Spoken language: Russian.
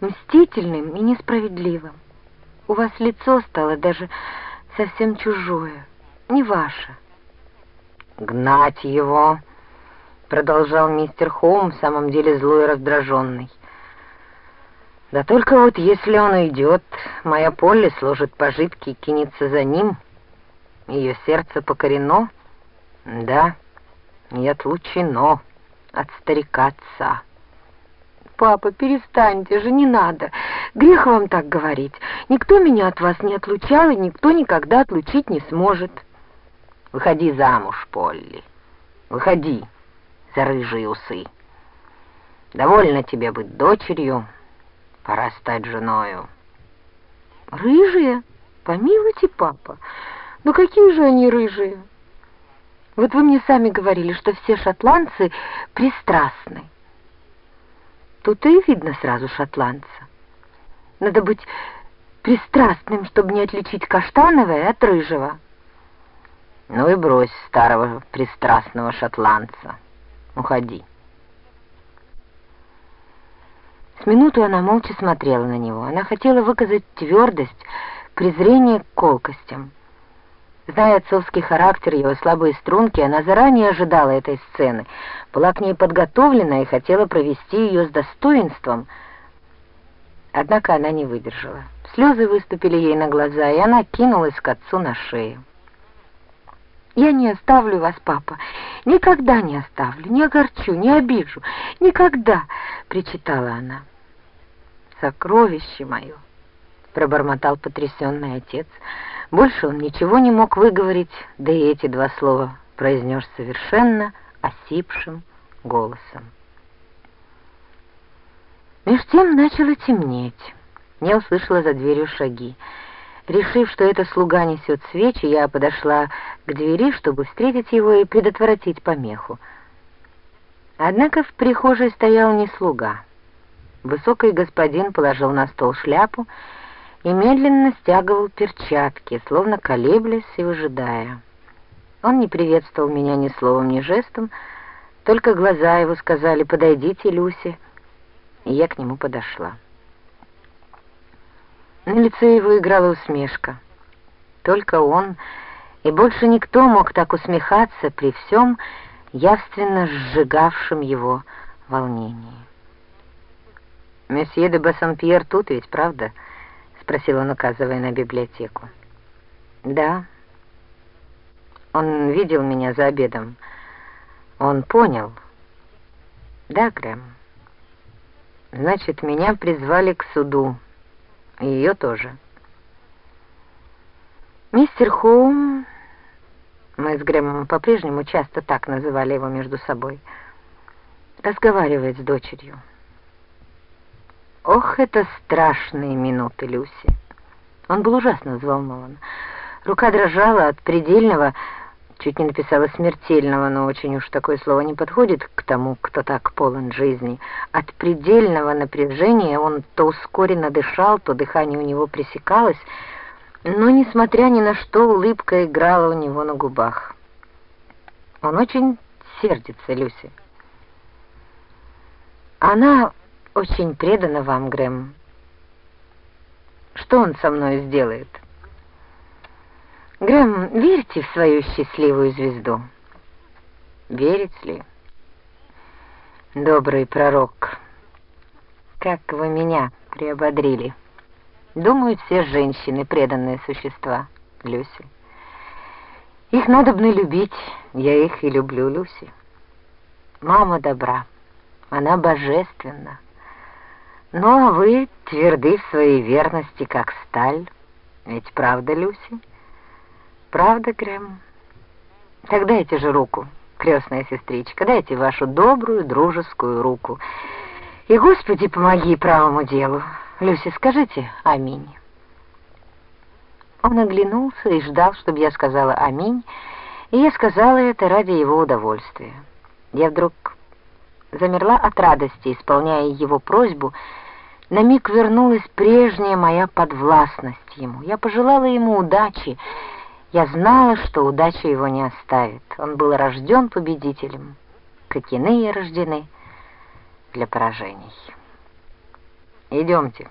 мстительным и несправедливым. У вас лицо стало даже совсем чужое, не ваше. «Гнать его!» — продолжал мистер Хоум, в самом деле злой и раздраженный. «Да только вот если он уйдет, моя Полли сложит пожитки и кинется за ним. Ее сердце покорено, да, и отлучено от старика отца». «Папа, перестаньте же, не надо. Грех вам так говорить. Никто меня от вас не отлучал, и никто никогда отлучить не сможет». «Выходи замуж, Полли. Выходи за рыжие усы. Довольно тебе быть дочерью, пора стать женою». «Рыжие? Помилуйте, папа. Ну какие же они рыжие? Вот вы мне сами говорили, что все шотландцы пристрастны». Тут и видно сразу шотландца. Надо быть пристрастным, чтобы не отличить каштановое от рыжего. Ну и брось старого пристрастного шотландца. Уходи. С минуту она молча смотрела на него. Она хотела выказать твердость, презрение к колкостям. Зная отцовский характер, его слабые струнки, она заранее ожидала этой сцены, была к ней подготовлена и хотела провести ее с достоинством. Однако она не выдержала. Слезы выступили ей на глаза, и она кинулась к отцу на шею. «Я не оставлю вас, папа, никогда не оставлю, не огорчу, не обижу, никогда!» — причитала она. «Сокровище мое!» — пробормотал потрясенный отец — больше он ничего не мог выговорить, да и эти два слова произнес совершенно осипшим голосом. Меж тем начало темнеть. Я услышала за дверью шаги. Решив, что это слуга несет свечи, я подошла к двери, чтобы встретить его и предотвратить помеху. Однако в прихожей стоял не слуга. Высокий господин положил на стол шляпу и медленно стягивал перчатки, словно колеблясь и выжидая. Он не приветствовал меня ни словом, ни жестом, только глаза его сказали «Подойдите, Люси», и я к нему подошла. На лице его играла усмешка. Только он и больше никто мог так усмехаться при всем явственно сжигавшем его волнении. «Месье де Бассампьер тут ведь, правда?» Спросил он, указывая на библиотеку. «Да». Он видел меня за обедом. Он понял. «Да, Грэм». «Значит, меня призвали к суду. Ее тоже». «Мистер Хоум...» Мы с Грэмом по-прежнему часто так называли его между собой. Разговаривает с дочерью. Ох, это страшные минуты, Люси. Он был ужасно взволнован. Рука дрожала от предельного, чуть не написала смертельного, но очень уж такое слово не подходит к тому, кто так полон жизни. От предельного напряжения он то ускоренно дышал, то дыхание у него пресекалось, но, несмотря ни на что, улыбка играла у него на губах. Он очень сердится, Люси. Она очень предана вам, Грэм. Что он со мной сделает? Грэм, верьте в свою счастливую звезду. Верить ли? Добрый пророк, как вы меня приободрили. Думаю, все женщины преданные существа, Люси. Их надо бы любить, я их и люблю, Люси. Мама добра, она божественна. А вы тверды в своей верности, как сталь. Ведь правда, Люси? Правда, Грэм? Так дайте же руку, крестная сестричка, дайте вашу добрую дружескую руку. И, Господи, помоги правому делу. Люси, скажите «Аминь». Он оглянулся и ждал, чтобы я сказала «Аминь», и я сказала это ради его удовольствия. Я вдруг замерла от радости, исполняя его просьбу. На миг вернулась прежняя моя подвластность ему. Я пожелала ему удачи. Я знала, что удача его не оставит. Он был рожден победителем, как иные рождены для поражений. Идемте.